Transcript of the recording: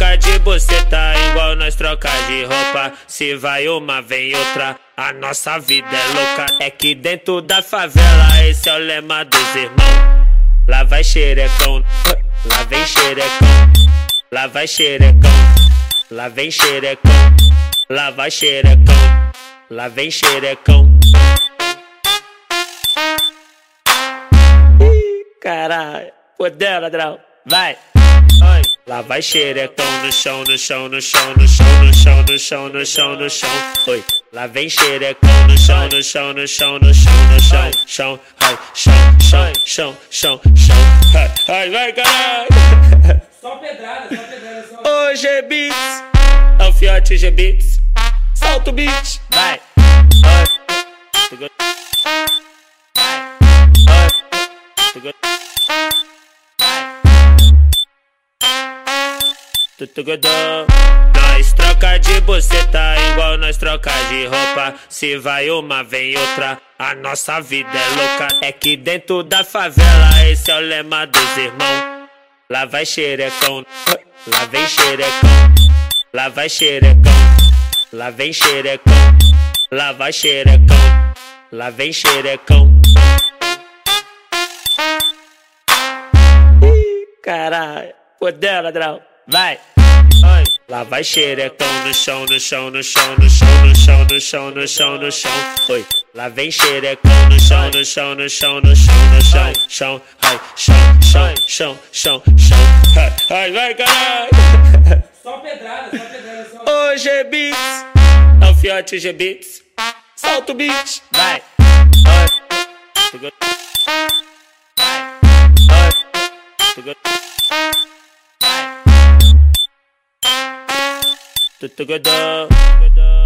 troca de buceta igual nós troca de roupa. Se vai uma, vem outra. A nossa vida é louca. É que dentro da favela esse é o lema dos irmãos. Lá vai xerecão, lá vem xerecão. Lá vai xerecão, lá vem xerecão. Lá vai xerecão, lá vem xerecão. Caralho, fodeu, ladrão. Vai. Lá vai xerecão no chão, no chão, no chão, no chão, no chão, no chão, no chão, no chão. Oi. Lá vem xerecão no chão, no chão, no chão, no chão, no chão, chão, ai, chão, chão, chão, chão, chão. Ai, ai, vai, caralho. Só pedrada, só pedrada, só. Ô, G-Beats. É o fiote G-Beats. Solta o beat. Vai. Oi. Nós troca de buceta igual nós troca de roupa. Se vai uma, vem outra. A nossa vida é louca. É que dentro da favela esse é o lema dos irmãos. Lá vai xerecão, lá vem xerecão. Lá vai xerecão, lá vem xerecão. Lá vai xerecão, lá vem xerecão. Caralho, fodeu, ladrão. Vai. Oi. Lá vai xerecão no chão, no chão, no chão, no chão, no chão, no chão, no chão, no chão. Oi. Lá vem xerecão no chão, no chão, no chão, no chão, no chão, chão, ai, chão, chão, chão, chão, chão. Ai, ai, vai, caralho. Só pedrada, só pedrada, só. Ô, G-Beats. É o fiote G-Beats. Solta o beat. Vai. Segura. Vai. Oi. Segura. together. together.